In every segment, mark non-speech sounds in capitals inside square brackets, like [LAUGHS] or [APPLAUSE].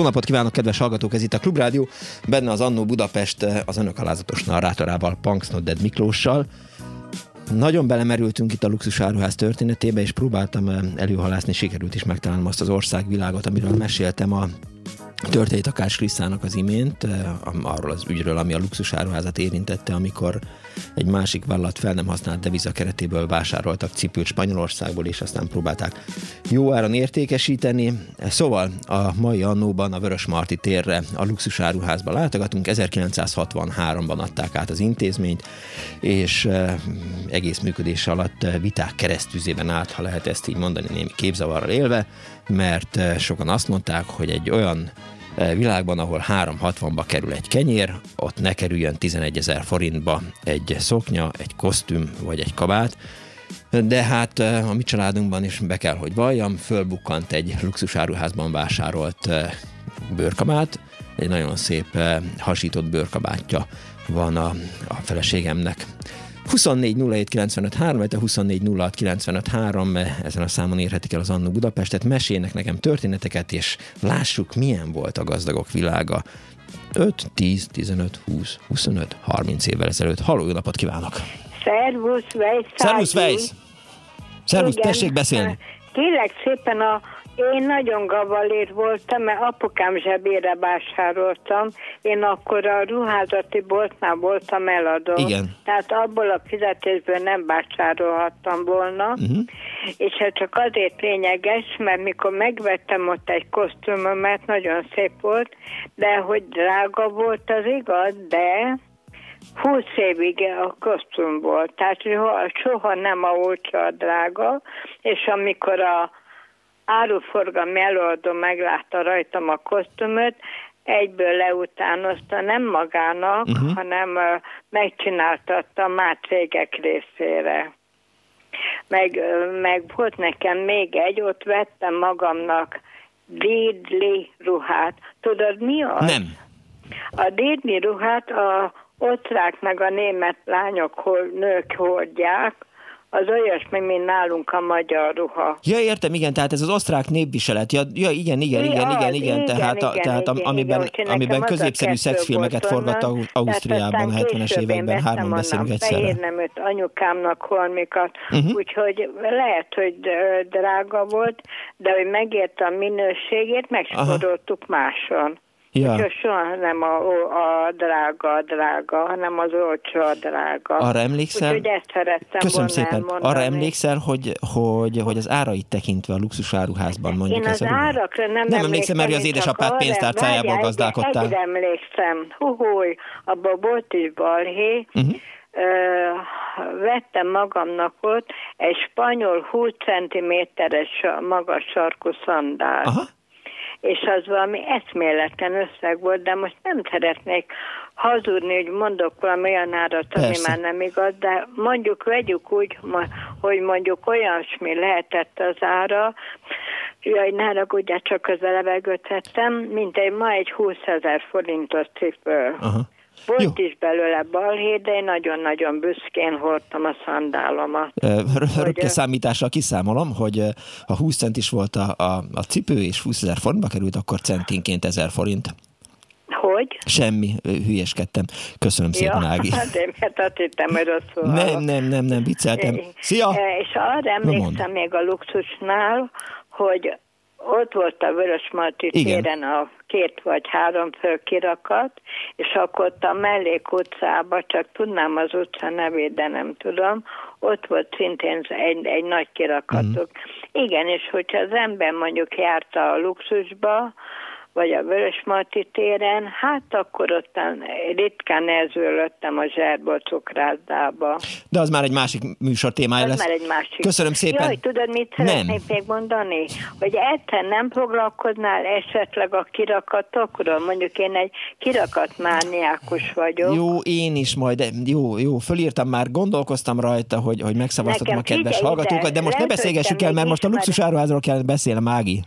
Jó napot kívánok, kedves hallgatók! Ez itt a Klubrádió, benne az Annó Budapest az önök alázatos narrátorával, Punksnodded Miklóssal. Nagyon belemerültünk itt a luxusáruház történetébe, és próbáltam előhalászni, sikerült is megtalálnom azt az országvilágot, amiről meséltem a Történt Takács Krisztának az imént, arról az ügyről, ami a luxusáruházat érintette, amikor egy másik vállalat fel nem használt deviza keretéből vásároltak cipőt Spanyolországból, és aztán próbálták jó áron értékesíteni. Szóval a mai annóban a Vörös Marti térre a luxusáruházba látogatunk, 1963-ban adták át az intézményt, és egész működés alatt viták keresztüzében állt, ha lehet ezt így mondani, némi képzavarral élve, mert sokan azt mondták, hogy egy olyan világban, ahol 360-ba kerül egy kenyér, ott ne kerüljön 11 ezer forintba egy szoknya, egy kosztüm vagy egy kabát, de hát a mi családunkban is be kell, hogy valljam, fölbukkant egy luxusáruházban vásárolt bőrkabát, egy nagyon szép hasított bőrkabátja van a, a feleségemnek. 24 07 95 3, 24 06 95 3, ezen a számon érhetik el az Annó Budapestet, mesélnek nekem történeteket, és lássuk, milyen volt a gazdagok világa 5, 10, 15, 20, 25, 30 évvel ezelőtt. Halló, jó napot kívánok! Szervusz, Vejsz! Szervusz, Vejsz! Szervusz, tessék beszélni! Kérlek szépen a én nagyon gavalér voltam, mert apukám zsebére vásároltam. Én akkor a ruházati boltnál voltam eladó. Igen. Tehát abból a fizetésből nem vásárolhattam volna. Uh-huh. És ez csak azért lényeges, mert mikor megvettem ott egy kosztümömet, nagyon szép volt, de hogy drága volt az igaz, de 20 évig a kosztüm volt, tehát soha, nem a ultra drága, és amikor a áruforgalmi előadó meglátta rajtam a kosztümöt, egyből leutánozta, nem magának, uh-huh. hanem uh, megcsináltatta már cégek részére. Meg, meg volt nekem még egy, ott vettem magamnak dédli ruhát. Tudod mi az? Nem. A dédli ruhát a osztrák meg a német lányok, hol, nők hordják, az olyasmi, mint nálunk a magyar ruha. Ja, értem, igen, tehát ez az osztrák népviselet. Ja, ja igen, igen, igen, igen, igen, igen, tehát, a, tehát igen, amiben, igen, amiben középszerű szexfilmeket forgatta Ausztriában, 70-es években, hárman beszélünk egyszerre. nem öt anyukámnak holmikat, uh-huh. úgyhogy lehet, hogy drága volt, de hogy megérte a minőségét, megsporoltuk máson. Ja. Úgyhogy soha nem a, a drága a drága, hanem az olcsó a drága. Arra emlékszel? Úgyhogy ezt szerettem Köszönöm szépen. Elmondani. Arra emlékszel, hogy, hogy, hogy az árait tekintve a luxusáruházban mondjuk Én az árakra nem, nem emlékszem, mert az édesapád pénztárcájából gazdálkodtál. Egyre emlékszem. Huhúj, abban volt is balhé. Uh-huh. Ö, vettem magamnak ott egy spanyol 20 cm-es magas sarkú szandál. Aha és az valami eszméletlen összeg volt, de most nem szeretnék hazudni, hogy mondok valami olyan árat, ami Persze. már nem igaz, de mondjuk vegyük úgy, hogy mondjuk olyasmi lehetett az ára, Jaj, ne ragudjál, csak közben levegőt vettem, mint egy ma egy 20 ezer forintos cipő. Aha. Volt Jó. is belőle balhé, de én nagyon-nagyon büszkén hordtam a szandálomat. Rögtön számítással kiszámolom, hogy ha 20 cent is volt a, a, a cipő, és 20 ezer forintba került, akkor centinként ezer forint. Hogy? Semmi, hülyeskedtem. Köszönöm szépen, ja, Ági. [LAUGHS] Hát én mert azt hittem, hogy rosszul Nem, nem, nem, nem, vicceltem. Szia! És arra emlékszem még a luxusnál, hogy ott volt a Vörösmarty téren a két vagy három fő kirakat, és akkor ott a mellék utcába, csak tudnám az utca nevét, de nem tudom, ott volt szintén egy, egy nagy kirakatok. Mm. Igen, és hogyha az ember mondjuk járta a luxusba, vagy a Vörösmarty téren, hát akkor ottan ritkán elzőlöttem a zserből cukrászdába. De az már egy másik műsor témája az lesz. már egy másik. Köszönöm szépen. Jaj, tudod, mit szeretnék még mondani? Hogy egyszer nem foglalkoznál esetleg a kirakatokról? Mondjuk én egy kirakatmániákus vagyok. Jó, én is majd, jó, jó, fölírtam már, gondolkoztam rajta, hogy, hogy megszavaztatom a kedves hallgatókat, de most ne beszélgessük el, mert most a luxusáruházról kell beszélni, Mági.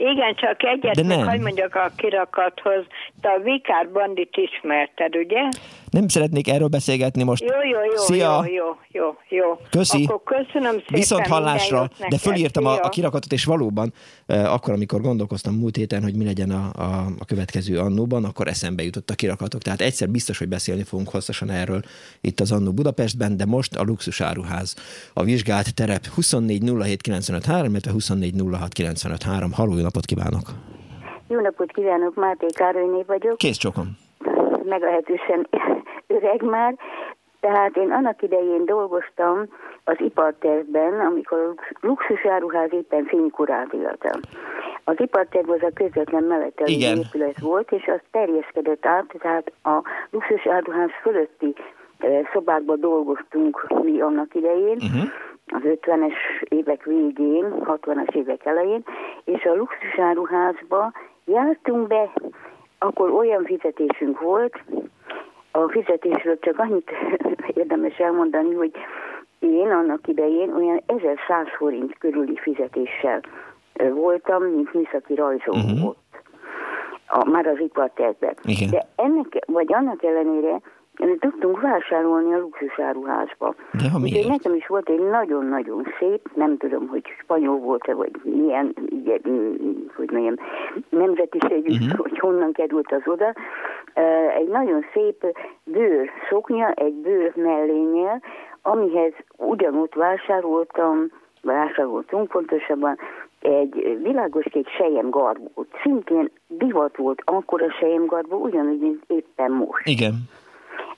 Igen, csak egyet, De nem. hogy mondjak a kirakathoz. Te a Vikár Bandit ismerted, ugye? Nem szeretnék erről beszélgetni most. Jó, jó, jó, Szia. jó, jó, jó, jó. Köszi. Akkor köszönöm szépen. Viszont hallásra, de fölírtam a, a kirakatot, és valóban eh, akkor, amikor gondolkoztam múlt héten, hogy mi legyen a, a, a következő annóban, akkor eszembe jutott a kirakatok. Tehát egyszer biztos, hogy beszélni fogunk hosszasan erről itt az annó Budapestben, de most a luxusáruház, a vizsgált terep 24 07 illetve 24 06 Halló, jó napot kívánok! Jó napot kívánok, Máté Károlyné vagyok. Kész csokom. Meglehetősen [LAUGHS] öreg már. Tehát én annak idején dolgoztam az ipartervben, amikor a luxusáruház éppen fénykorát éltem. Az iparterv az a közvetlen melletteli épület volt, és az terjeszkedett át, tehát a luxusáruház fölötti szobákban dolgoztunk mi annak idején, uh-huh. az 50-es évek végén, 60-as évek elején, és a luxusáruházba jártunk be, akkor olyan fizetésünk volt, a fizetésről csak annyit [LAUGHS] érdemes elmondani, hogy én annak idején olyan 1100 forint körüli fizetéssel voltam, mint műszaki rajzó uh-huh. volt. A, már az ipartervben. De ennek, vagy annak ellenére tudtunk vásárolni a luxusáruházba. De ha miért? nekem is volt egy nagyon-nagyon szép, nem tudom, hogy spanyol volt-e, vagy milyen, igen, hogy mondjam, nemzetiségű, uh-huh. hogy honnan került az oda. Egy nagyon szép bőr szoknya, egy bőr mellényel, amihez ugyanott vásároltam, vásároltunk pontosabban, egy világos kék sejem garbót. Szintén divat volt akkor a sejem garbó, ugyanúgy, mint éppen most. Igen.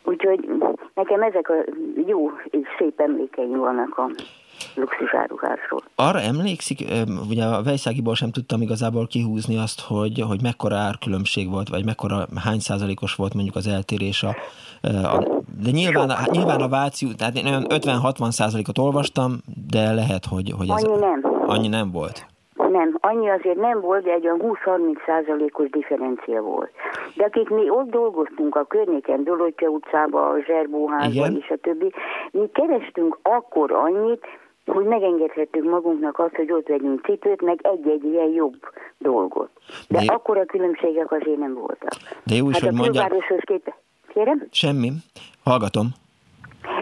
Úgyhogy nekem ezek a jó és szép emlékeim vannak a luxusáruházról. Arra emlékszik, ugye a Vejszágiból sem tudtam igazából kihúzni azt, hogy, hogy mekkora árkülönbség volt, vagy mekkora, hány százalékos volt mondjuk az eltérés a, a de nyilván, a, nyilván a Váci, tehát én olyan 50-60 százalékot olvastam, de lehet, hogy, hogy ez annyi nem. annyi nem volt. Nem, annyi azért nem volt, de egy olyan 20-30 százalékos differencia volt. De akik mi ott dolgoztunk a környéken, Dolottya utcába, a Zserbóházban és a többi, mi kerestünk akkor annyit, hogy megengedhettük magunknak azt, hogy ott vegyünk cipőt, meg egy-egy ilyen jobb dolgot. De, de akkor a különbségek azért nem voltak. De jó is, hát hogy a mondja... képest... Kérem? Semmi. Hallgatom.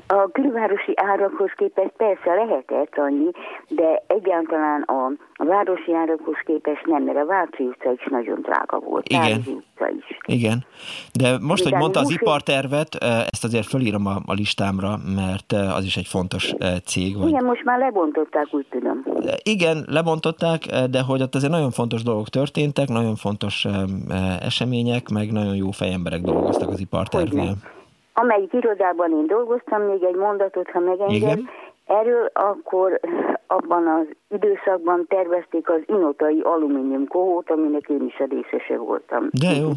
A külvárosi árakhoz képest persze lehetett annyi, de egyáltalán a, városi árakhoz képest nem, mert a Váci utca is nagyon drága volt. Igen. utca is. Igen. De most, hogy mondta az ipartervet, ezt azért fölírom a, a listámra, mert az is egy fontos cég. Vagy... Igen, most már lebontották, úgy tudom. Igen, lebontották, de hogy ott azért nagyon fontos dolgok történtek, nagyon fontos események, meg nagyon jó fejemberek dolgoztak az ipartervnél. Hogyne amelyik irodában én dolgoztam, még egy mondatot, ha megenged, Igen. Erről akkor abban az időszakban tervezték az inotai alumínium kohót, aminek én is a részese voltam. De jó.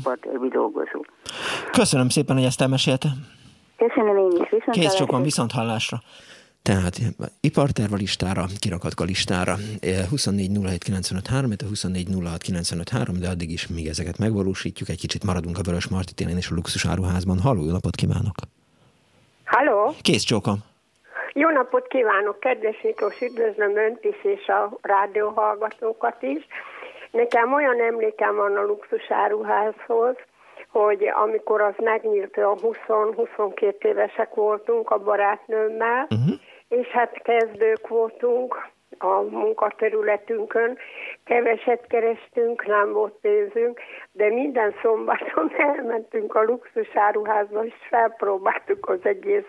dolgozó. Köszönöm szépen, hogy ezt elmesélte. Köszönöm én is. Viszont Kész sokan, viszont hallásra. Tehát iparterv a listára, kirakatka a listára, 24 a 24 de addig is még ezeket megvalósítjuk, egy kicsit maradunk a Vörös Marti téren és a luxusáruházban. Halló, jó napot kívánok! Halló! Kész csókom! Jó napot kívánok, kedves Miklós, üdvözlöm Önt is és a rádióhallgatókat is. Nekem olyan emlékem van a luxusáruházhoz, hogy amikor az megnyílt, a 20-22 évesek voltunk a barátnőmmel, uh-huh. És hát kezdők voltunk a munkaterületünkön, keveset kerestünk, nem volt pénzünk, de minden szombaton [LAUGHS] elmentünk a luxusáruházba, és felpróbáltuk az egész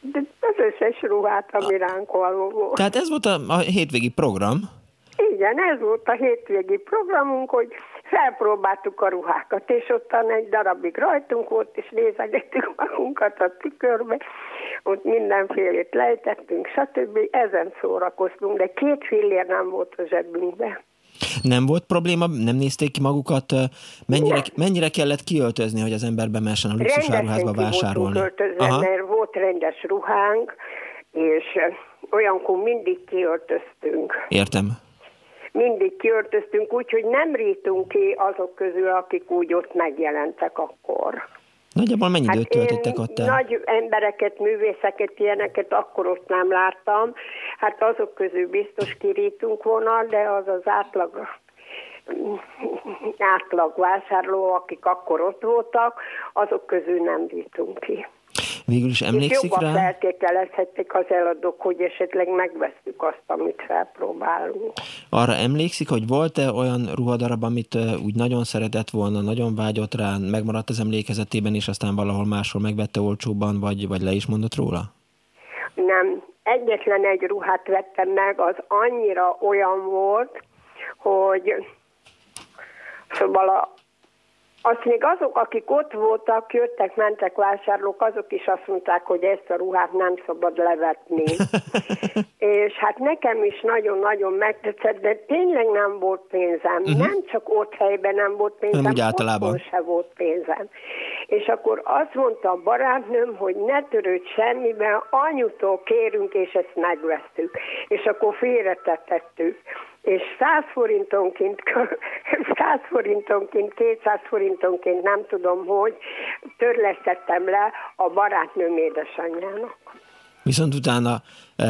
de az összes ruhát, ami ránk való volt. Tehát ez volt a, a hétvégi program? Igen, ez volt a hétvégi programunk, hogy felpróbáltuk a ruhákat, és ottan egy darabig rajtunk volt, és nézegettük magunkat a tükörbe, ott mindenfélét lejtettünk, stb. Ezen szórakoztunk, de két fillér nem volt a zsebünkbe. Nem volt probléma, nem nézték ki magukat, mennyire, mennyire kellett kiöltözni, hogy az ember bemessen a luxusáruházba vásárolni? Rendesen Aha. mert volt rendes ruhánk, és olyankor mindig kiöltöztünk. Értem mindig kiöltöztünk úgy, hogy nem rítunk ki azok közül, akik úgy ott megjelentek akkor. Nagyjából mennyi hát időt töltöttek ott el? Nagy embereket, művészeket, ilyeneket akkor ott nem láttam. Hát azok közül biztos kirítunk volna, de az az átlag átlag vásárló, akik akkor ott voltak, azok közül nem rítunk ki. Végül is emlékszik rá? feltételezhették az eladók, hogy esetleg megvesztük azt, amit felpróbálunk. Arra emlékszik, hogy volt-e olyan ruhadarab, amit úgy nagyon szeretett volna, nagyon vágyott rá, megmaradt az emlékezetében, és aztán valahol máshol megvette olcsóban, vagy, vagy le is mondott róla? Nem. Egyetlen egy ruhát vettem meg, az annyira olyan volt, hogy Szóval a, azt még azok, akik ott voltak, jöttek, mentek vásárlók, azok is azt mondták, hogy ezt a ruhát nem szabad levetni. [LAUGHS] és hát nekem is nagyon-nagyon megtetszett, de tényleg nem volt pénzem. Uh-huh. Nem csak ott helyben nem volt pénzem, nem úgy általában. se volt pénzem. És akkor azt mondta a barátnőm, hogy ne törődj semmiben, anyutól kérünk, és ezt megvesztük. És akkor félretetettük és 100 forintonként, 100 [LAUGHS] forintonként, 200 forintonként, nem tudom hogy, törlesztettem le a barátnőm édesanyjának. Viszont utána e,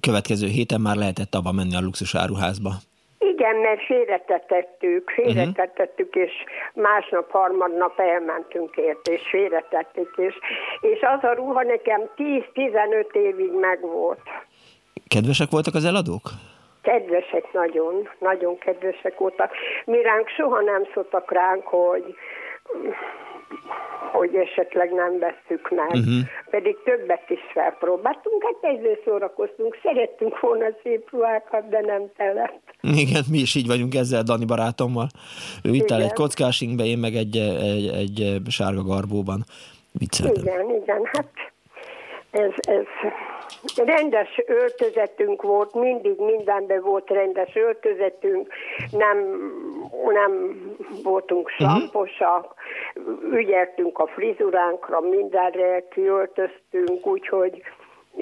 következő héten már lehetett abba menni a luxus áruházba. Igen, mert félretetettük, félretetettük, és másnap, harmadnap elmentünk ért, és félretettük, és, és az a ruha nekem 10-15 évig megvolt. Kedvesek voltak az eladók? Kedvesek nagyon, nagyon kedvesek voltak. Mi ránk soha nem szóltak ránk, hogy hogy esetleg nem vesszük meg. Uh-huh. Pedig többet is felpróbáltunk, hát egyre szórakoztunk, szerettünk volna szép ruhákat, de nem telett. Igen, mi is így vagyunk ezzel Dani barátommal. Ő itt áll egy kockásingbe, én meg egy, egy, egy sárga garbóban. Vicceltem. Igen, igen, hát ez, ez rendes öltözetünk volt, mindig mindenben volt rendes öltözetünk, nem, nem voltunk mhm. slamposak, ügyeltünk a frizuránkra, mindenre kiöltöztünk, úgyhogy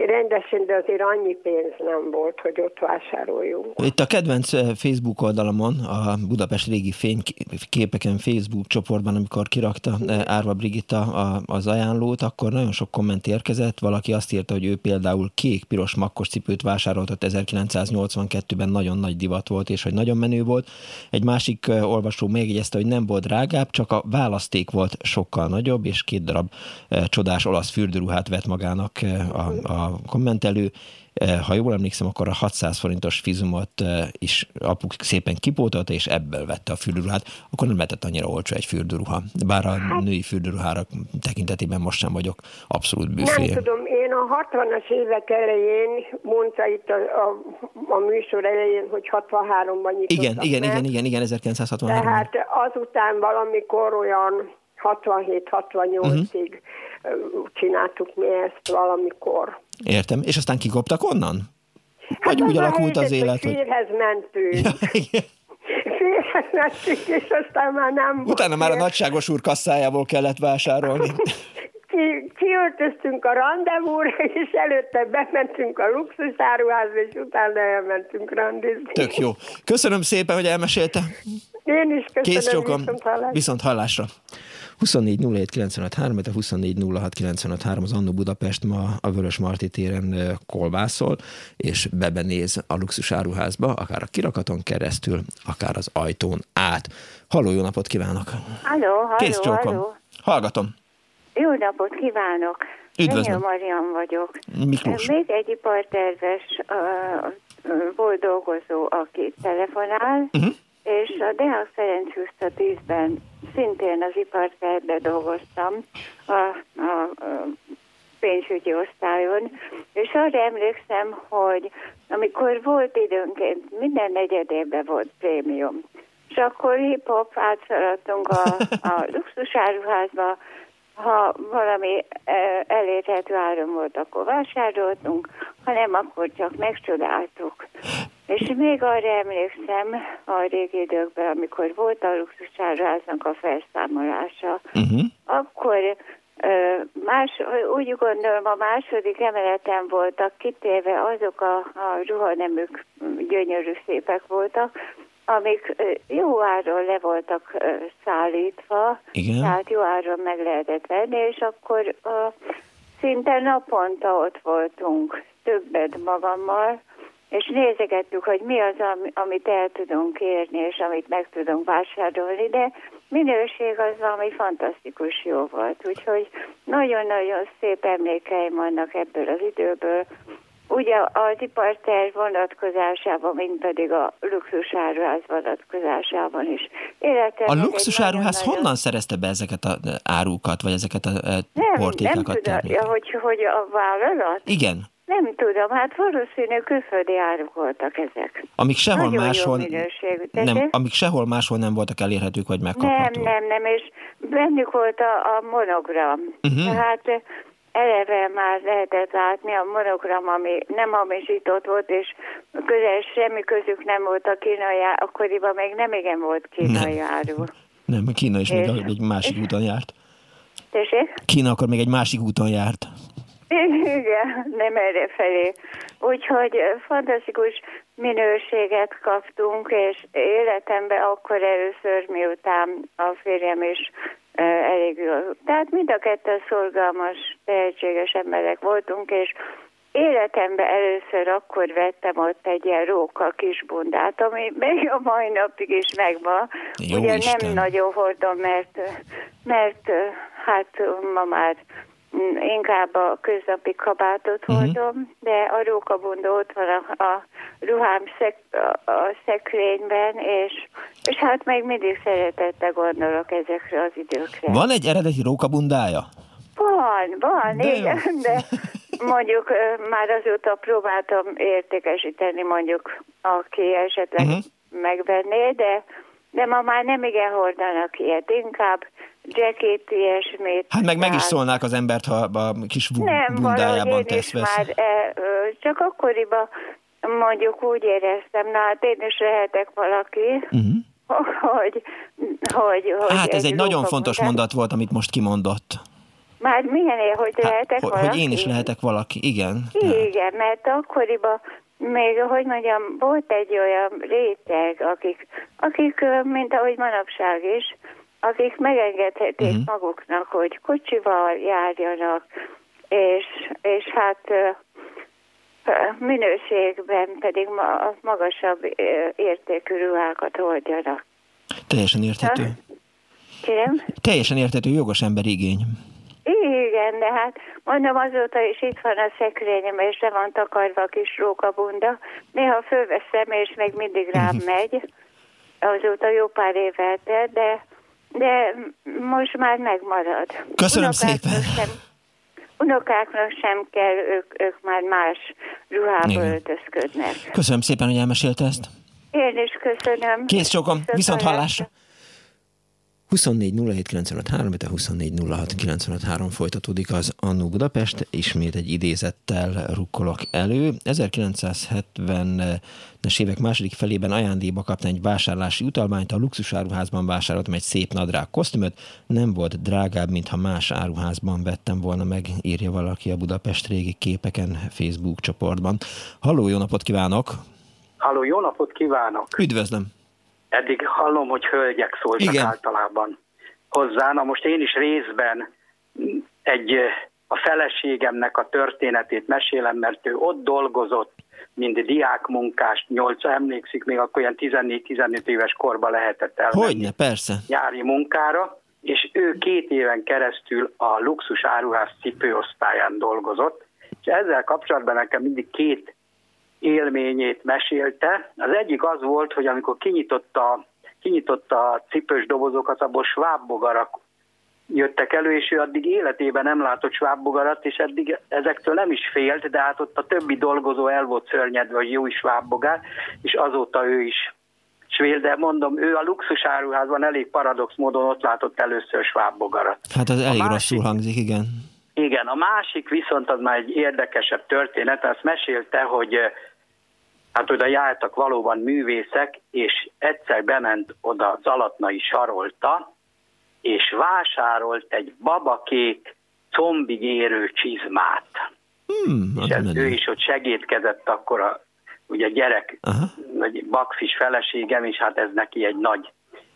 rendesen, de azért annyi pénz nem volt, hogy ott vásároljunk. Itt a kedvenc eh, Facebook oldalamon, a Budapest régi fényképeken Facebook csoportban, amikor kirakta eh, Árva Brigitta az ajánlót, akkor nagyon sok komment érkezett. Valaki azt írta, hogy ő például kék-piros makkos cipőt vásárolt 1982-ben, nagyon nagy divat volt, és hogy nagyon menő volt. Egy másik eh, olvasó megjegyezte, hogy nem volt drágább, csak a választék volt sokkal nagyobb, és két darab csodás olasz fürdőruhát vett magának a, a kommentelő, eh, ha jól emlékszem, akkor a 600 forintos fizumot eh, is apuk szépen kipótolta, és ebből vette a fürdőruhát, akkor nem lehetett annyira olcsó egy fürdőruha. Bár a hát, női fürdőruhára tekintetében most sem vagyok abszolút büfé. Nem tudom, én a 60-as évek elején, mondta itt a, a, a műsor elején, hogy 63-ban nyitottak Igen, igen, igen, igen, igen, 1963 Tehát azután valamikor olyan 67-68-ig uh-huh csináltuk mi ezt valamikor. Értem. És aztán kikoptak onnan? Vagy hát úgy alakult az élet, hogy... Férhez mentünk. Ja, [LAUGHS] Férhez mentünk, és aztán már nem Utána már a nagyságos úr kasszájából kellett vásárolni. [LAUGHS] Ki, kiöltöztünk a rendezvúra, és előtte bementünk a luxusáruházba, és utána elmentünk randizni. Tök jó. Köszönöm szépen, hogy elmesélte. Én is köszönöm. Kész csókom. Viszont hallásra. Viszont hallásra. 24 07 95 3, de 24 06 95 3 az Annó Budapest ma a Vörös Marti téren kolbászol, és bebenéz a luxus áruházba, akár a kirakaton keresztül, akár az ajtón át. Halló, jó napot kívánok! Halló, halló, Kész csókom. halló. Hallgatom. Jó napot kívánok! Üdvözlöm. Marian vagyok. Miklós. Még egy iparterves uh, uh, volt dolgozó, aki telefonál, Uh-huh. És a Deák Ferenc Juszta 10-ben szintén az ipartervben dolgoztam a, a, a pénzügyi osztályon, és arra emlékszem, hogy amikor volt időnként, minden negyedében volt prémium, és akkor hip-hop átszaladtunk a, a luxusáruházba, ha valami eh, elérhető áron volt, akkor vásároltunk, ha nem, akkor csak megcsodáltuk. És még arra emlékszem a régi időkben, amikor volt a luxusáruháznak a felszámolása, Uh-huh. akkor ö, más, úgy gondolom a második emeleten voltak kitéve azok a, a ruhanemük gyönyörű szépek voltak, amik jó áron le voltak szállítva, Igen. tehát jó áron meg lehetett venni, és akkor ö, szinte naponta ott voltunk, többet magammal, és nézegettük, hogy mi az, ami- amit el tudunk érni, és amit meg tudunk vásárolni, de minőség az valami fantasztikus jó volt. Úgyhogy nagyon-nagyon szép emlékeim vannak ebből az időből. Ugye az iparterv vonatkozásában, mint pedig a luxusáruház vonatkozásában is. Életem A luxusáruház nagyon-nagyon- honnan szerezte be ezeket a ö, árukat, vagy ezeket a ö, Nem, nem portékákat? tudom, termékeket? hogy, hogy a vállalat? Igen. Nem tudom, hát valószínű külföldi áruk voltak ezek. Amik sehol Nagyon máshol, nem, amik sehol máshol nem voltak elérhetők, vagy Nem, megkaphatók. nem, nem, és bennük volt a, a monogram. Mhm. Tehát eh, eleve már lehetett látni a monogram, ami nem hamisított volt, és közel semmi közük nem volt a kínai, akkoriban még nem igen volt kínai Nem. áru. Nem, Kína is még És- egy másik úton járt. Tessék? Kína akkor még egy másik úton járt. Igen, nem erre felé. Úgyhogy fantasztikus minőséget kaptunk, és életemben akkor először, miután a férjem is elég jó. Tehát mind a ketten szorgalmas, tehetséges emberek voltunk, és életemben először akkor vettem ott egy ilyen róka kis bundát, ami még a mai napig is megvan. Jó Ugye Isten. nem nagyon hordom, mert, mert hát ma már inkább a köznapi kabátot Mhm. hordom, de a rókabundó ott van a, a ruhám szek, a, a szekrényben, és, és hát még mindig szeretettel gondolok ezekre az időkre. Van egy eredeti rókabundája? Van, van, De jó. igen, de mondjuk már azóta próbáltam értékesíteni mondjuk, aki esetleg uh-huh. megvenné, de, de ma már nem igen hordanak ilyet, inkább jacket, ilyesmit. Hát meg meg is szólnák az embert, ha a kis nem, bundájában tesz vesz. már e, csak akkoriban mondjuk úgy éreztem, na hát én is lehetek valaki, Uh-huh. hogy, hogy, hogy Hát ez egy nagyon róka- fontos de- mondat volt, amit most kimondott. Már milyen hogy lehetek Hát, hogy, valaki? hogy én is lehetek valaki, igen. Igen, mert akkoriban még, hogy mondjam, volt egy olyan réteg, akik, akik mint ahogy manapság is, akik megengedhetik Mhm. uh-huh. maguknak, hogy kocsival járjanak, és, és hát minőségben pedig ma, magasabb értékű ruhákat hordjanak. Teljesen érthető. Kérem? Teljesen érthető, jogos ember igény. Igen, de hát mondom azóta is itt van a szekrényem, és le van takarva a kis rókabunda. Néha fölveszem, és még mindig rám megy. Azóta jó pár év eltelt, de, de most már megmarad. Köszönöm Unokáknak szépen. Sem, unokáknak sem kell, ők, ők már más ruhába Igen. öltözködnek. Köszönöm szépen, hogy elmesélte ezt. Én is köszönöm. Kész csókom, viszont hallásra. 24 de 24 folytatódik az Annó Budapest. Ismét egy idézettel rukkolok elő. 1970-es évek második felében ajándékba kaptam egy vásárlási utalványt, a luxusáruházban vásároltam egy szép nadrág kosztümöt, nem volt drágább, mintha más áruházban vettem volna meg, írja valaki a Budapest régi képeken Facebook csoportban. Halló, jó napot kívánok! Halló, jó napot kívánok! Üdvözlöm! Eddig hallom, hogy hölgyek szóltak Igen. általában hozzá. Na most én is részben egy a feleségemnek a történetét mesélem, mert ő ott dolgozott, mint diákmunkás, nyolc, emlékszik, még akkor olyan 14-15 éves korban lehetett elmenni. Hogyne, persze. Nyári munkára, és ő két éven keresztül a luxus áruház cipőosztályán dolgozott, és ezzel kapcsolatban nekem mindig két élményét mesélte. Az egyik az volt, hogy amikor kinyitotta, kinyitotta a cipős dobozokat, abból svábbogarak jöttek elő, és ő addig életében nem látott svábbogarat, és eddig ezektől nem is félt, de hát ott a többi dolgozó el volt szörnyedve, hogy jó is svábbogár, és azóta ő is svéd, de mondom, ő a luxusáruházban elég paradox módon ott látott először svábbogarat. Hát az elég másik, rosszul hangzik, igen. Igen, a másik viszont az már egy érdekesebb történet, azt mesélte, hogy hát oda jártak valóban művészek, és egyszer bement oda Zalatnai Sarolta, és vásárolt egy babakék combig érő csizmát. Hmm, és ez, ő is ott segítkezett akkor a ugye gyerek, Aha. vagy bakfis feleségem, és hát ez neki egy nagy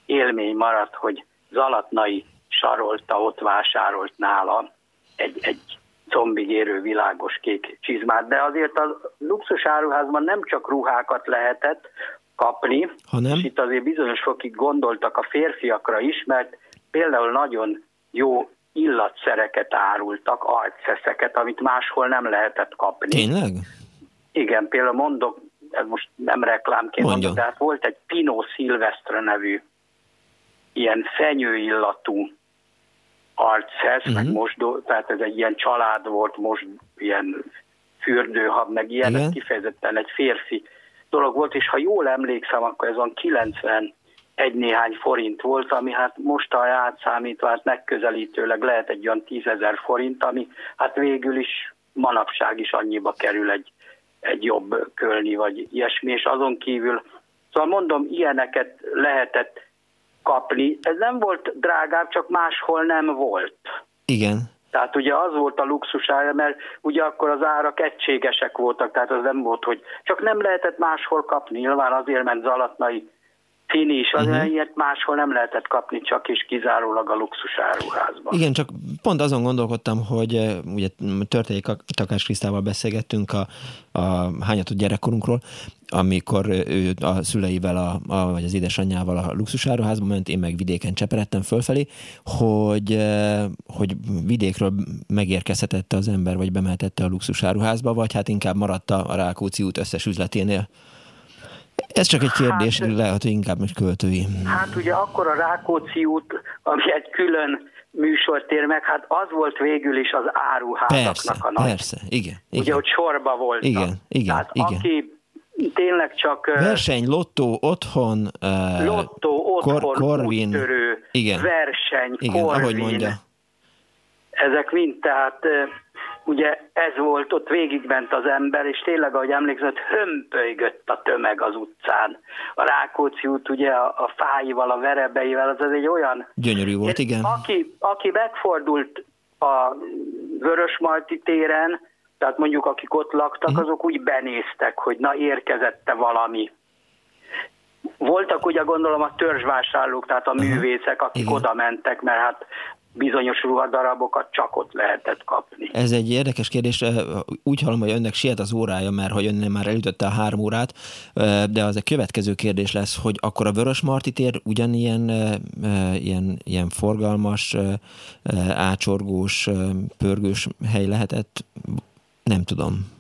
élmény maradt, hogy Zalatnai sarolta, ott vásárolt nála egy, egy combig érő világos kék csizmát, de azért a luxusáruházban nem csak ruhákat lehetett kapni, hanem? és itt azért bizonyos fokig gondoltak a férfiakra is, mert például nagyon jó illatszereket árultak, arcszeszeket, amit máshol nem lehetett kapni. Tényleg? Igen, például mondok, ez most nem reklámként mondom, tehát volt egy Pino Silvestre nevű ilyen fenyőillatú arcesz, uh-huh. meg mhm. mosdó, tehát ez egy ilyen család volt, most ilyen fürdőhab, meg ilyen, Igen. kifejezetten egy férfi dolog volt, és ha jól emlékszem, akkor ez van 90 egy néhány forint volt, ami hát most a átszámítva hát megközelítőleg lehet egy olyan tízezer forint, ami hát végül is manapság is annyiba kerül egy, egy jobb kölni, vagy ilyesmi, és azon kívül, szóval mondom, ilyeneket lehetett kapni. Ez nem volt drágább, csak máshol nem volt. Igen. Tehát ugye az volt a luxusára, mert ugye akkor az árak egységesek voltak, tehát az nem volt, hogy csak nem lehetett máshol kapni. Nyilván azért ment Zalatnai Fini is, az uh-huh. ilyet máshol nem lehetett kapni, csak is kizárólag a luxusáruházban. Igen, csak pont azon gondolkodtam, hogy eh, ugye történik a Takás Krisztával beszélgettünk a, a hányatott gyerekkorunkról, amikor ő a szüleivel, a, a, vagy az édesanyjával a luxusáruházba ment, én meg vidéken cseperedtem fölfelé, hogy, eh, hogy vidékről megérkezhetette az ember, vagy bemeltette a luxusáruházba, vagy hát inkább maradt a Rákóczi út összes üzleténél. Ez csak egy kérdés, hát, lehet, hogy inkább most költői. Hát ugye akkor a Rákóczi út, ami egy külön műsortér meg, hát az volt végül is az áruházaknak persze, a nagy. Persze, igen, igen. Ugye, hogy sorba volt. Igen, igen, Tehát igen. aki tényleg csak... Verseny, lottó, otthon, lottó, otthon, kor, Korvin, úttörő, igen, verseny, igen, Korvin. ahogy mondja. Ezek mind, tehát ugye ez volt, ott végigment az ember, és tényleg, ahogy emlékszem, hömpölygött a tömeg az utcán. A Rákóczi út ugye a, a fáival, a verebeivel, az, az egy olyan... Gyönyörű volt, igen. Aki, aki megfordult a Vörösmarty téren, tehát mondjuk akik ott laktak, uh-huh. azok úgy benéztek, hogy na érkezette valami. Voltak ugye gondolom a törzsvásárlók, tehát a uh-huh. művészek, akik Igen. oda mentek, mert hát bizonyos ruhadarabokat csak ott lehetett kapni. Ez egy érdekes kérdés. Úgy hallom, hogy önnek siet az órája, mert hogy önnek már elütötte a három órát, de az a következő kérdés lesz, hogy akkor a Vörös Marti tér ugyanilyen ilyen, ilyen forgalmas, ácsorgós, pörgős hely lehetett? Nem tudom.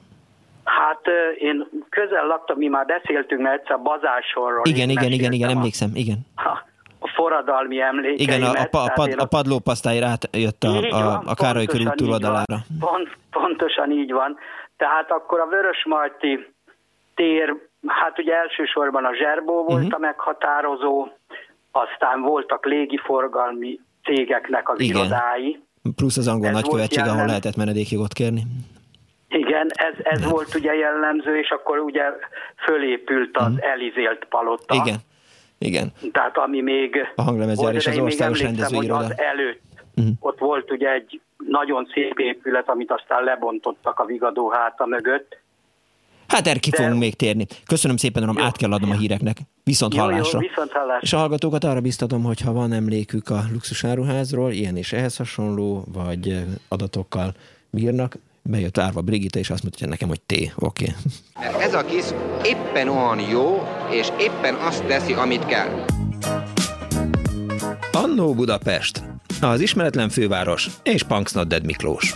Hát én közel laktam, mi már beszéltünk mert egyszer a bazásorról. Igen, igen, igen, igen, emlékszem, igen. Ha, a forradalmi emlékeimet. Igen, a, a, a, pad, a padlópasztály jött a, a, a Károly körül túloldalára. Pont, pontosan így van. Tehát akkor a Vörösmarty tér, hát ugye elsősorban a Zserbó volt uh-huh. a meghatározó, aztán voltak légiforgalmi cégeknek az Igen. irodái. Plusz az angol Ez nagykövetség, ahol lehetett menedékjogot kérni. Igen, ez, ez volt ugye jellemző, és akkor ugye fölépült az uh-huh. elizélt palota. Igen. Igen. Tehát ami még... A hanglemezjár és az országos rendezőiroda. Az előtt uh-huh. ott volt ugye egy nagyon szép épület, amit aztán lebontottak a Vigadó háta mögött. Hát erre ki fogunk még térni. Köszönöm szépen, hogy át kell adnom a híreknek. Viszont Jó, hallásra. jó, viszont hallásra. És a hallgatókat arra biztatom, hogy ha van emlékük a luxusáruházról, ilyen és ehhez hasonló, vagy adatokkal bírnak, bejött Árva Brigitte, és azt mondja nekem, hogy té, oké. Okay. Ez a kis éppen olyan jó, és éppen azt teszi, amit kell. Annó Budapest, az ismeretlen főváros és Punksnodded Miklós.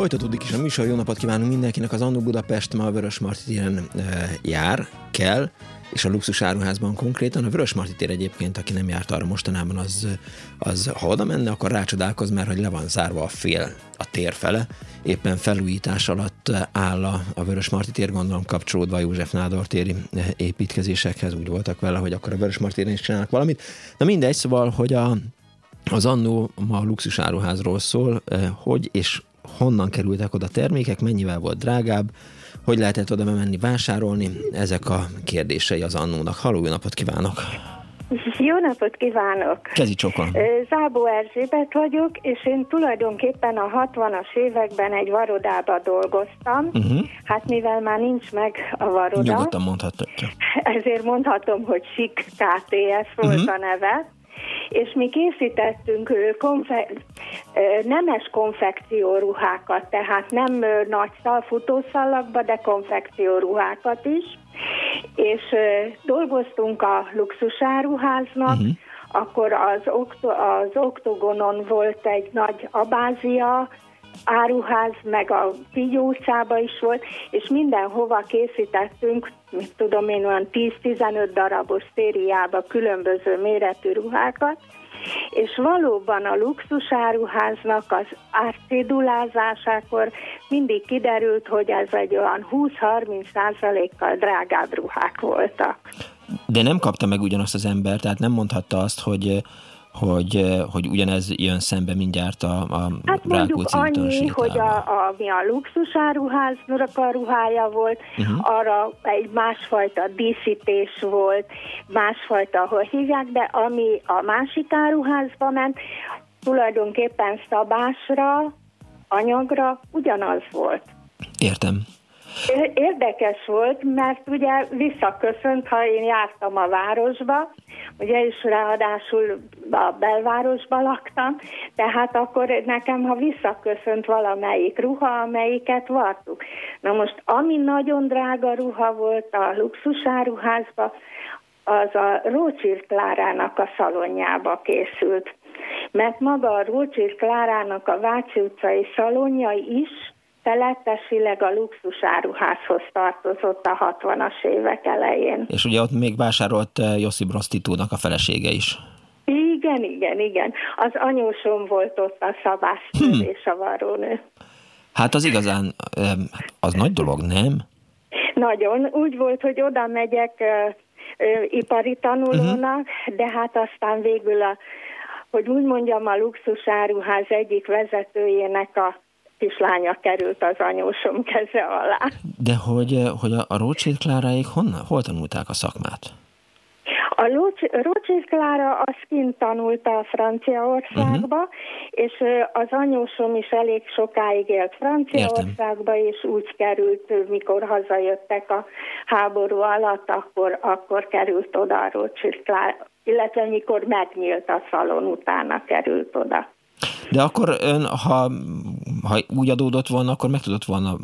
Folytatódik is a műsor. Jó napot kívánunk mindenkinek. Az Annó Budapest ma a Vörös Marti téren e, jár, kell, és a luxus áruházban konkrétan. A Vörös Marti tér egyébként, aki nem járt arra mostanában, az, az ha oda menne, akkor rácsodálkoz, mert hogy le van zárva a fél a tér fele. Éppen felújítás alatt áll a, a Vörös Marti tér, gondolom kapcsolódva a József Nádor téri építkezésekhez. Úgy voltak vele, hogy akkor a Vörös Marti téren is csinálnak valamit. Na mindegy, szóval, hogy a, az annó ma a luxusáruházról szól, hogy és honnan kerültek oda termékek, mennyivel volt drágább, hogy lehetett oda menni vásárolni, ezek a kérdései az annónak. Halló, jó napot kívánok! Jó napot kívánok! Kezi csokon! Zábó Erzsébet vagyok, és én tulajdonképpen a 60-as években egy varodába dolgoztam. Uh-huh. Hát mivel már nincs meg a varoda... Nyugodtan mondhatod. Ezért mondhatom, hogy SIK KTS volt uh-huh. a neve és mi készítettünk konfe- nemes konfekcióruhákat, tehát nem nagy szalfutószalagba, de konfekcióruhákat is, és dolgoztunk a luxusáruháznak, uh-huh. akkor az, okto- az oktogonon volt egy nagy abázia, áruház, meg a Pigyó utcába is volt, és mindenhova készítettünk, mit tudom én, olyan 10-15 darabos szériába különböző méretű ruhákat, és valóban a luxusáruháznak az árcédulázásakor mindig kiderült, hogy ez egy olyan 20-30 százalékkal drágább ruhák voltak. De nem kapta meg ugyanazt az ember, tehát nem mondhatta azt, hogy hogy, hogy ugyanez jön szembe mindjárt a, a Hát mondjuk annyi, hogy a, a, mi a luxusáruháznak a ruhája volt, uh-huh. arra egy másfajta díszítés volt, másfajta, hogy hívják, de ami a másik áruházba ment, tulajdonképpen szabásra, anyagra ugyanaz volt. Értem. Érdekes volt, mert ugye visszaköszönt, ha én jártam a városba, ugye is ráadásul a belvárosba laktam, tehát akkor nekem, ha visszaköszönt valamelyik ruha, amelyiket vartuk. Na most, ami nagyon drága ruha volt a luxusáruházba, az a Rócsir Klárának a szalonjába készült. Mert maga a Rócsir Klárának a Váci utcai szalonjai is felettesileg a luxusáruházhoz tartozott a 60-as évek elején. És ugye ott még vásárolt eh, Jossi Brosztitúnak a felesége is. Igen, igen, igen. Az anyósom volt ott a szabásztő hmm. és a varrónő. Hát az igazán, az nagy dolog, nem? Nagyon. Úgy volt, hogy oda megyek ipari tanulónak, uh-huh. de hát aztán végül a, hogy úgy mondjam, a luxusáruház egyik vezetőjének a kislánya került az anyósom keze alá. De hogy, eh, hogy a, a Rothschild Kláráik honnan, hol tanulták a szakmát? A Rothschild Klára az kint tanulta a Franciaországba, uh-huh. és az anyósom is elég sokáig élt Franciaországba, Értem. és úgy került, mikor hazajöttek a háború alatt, akkor, akkor került oda a Rothschild Klára, illetve mikor megnyílt a szalon, utána került oda. De akkor ön, ha, ha úgy adódott volna, akkor meg tudott volna